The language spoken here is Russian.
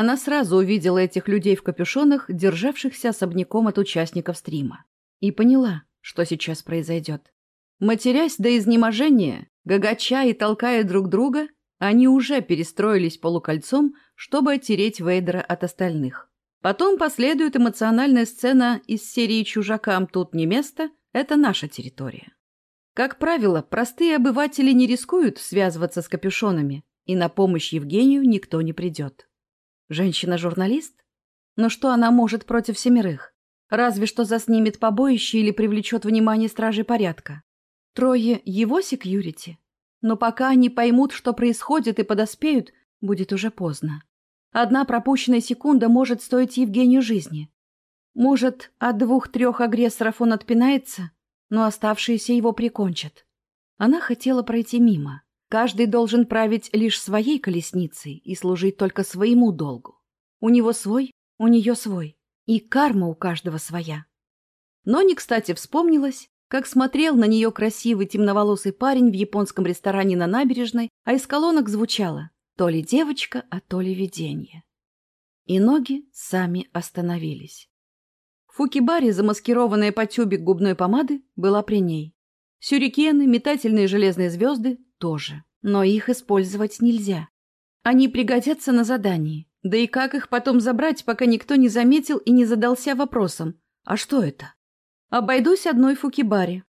Она сразу увидела этих людей в капюшонах, державшихся особняком от участников стрима. И поняла, что сейчас произойдет. Матерясь до изнеможения, гагача и толкая друг друга, они уже перестроились полукольцом, чтобы оттереть Вейдера от остальных. Потом последует эмоциональная сцена из серии «Чужакам тут не место» — это наша территория. Как правило, простые обыватели не рискуют связываться с капюшонами, и на помощь Евгению никто не придет. Женщина-журналист? Но что она может против семерых? Разве что заснимет побоище или привлечет внимание стражей порядка. Трое его секьюрити? Но пока они поймут, что происходит и подоспеют, будет уже поздно. Одна пропущенная секунда может стоить Евгению жизни. Может, от двух-трех агрессоров он отпинается, но оставшиеся его прикончат. Она хотела пройти мимо. Каждый должен править лишь своей колесницей и служить только своему долгу. У него свой, у нее свой. И карма у каждого своя. Но не кстати вспомнилось, как смотрел на нее красивый темноволосый парень в японском ресторане на набережной, а из колонок звучало то ли девочка, а то ли видение. И ноги сами остановились. Фукибари, замаскированная по тюбик губной помады, была при ней. Сюрикены, метательные железные звезды тоже. Но их использовать нельзя. Они пригодятся на задании. Да и как их потом забрать, пока никто не заметил и не задался вопросом, а что это? Обойдусь одной фукибари.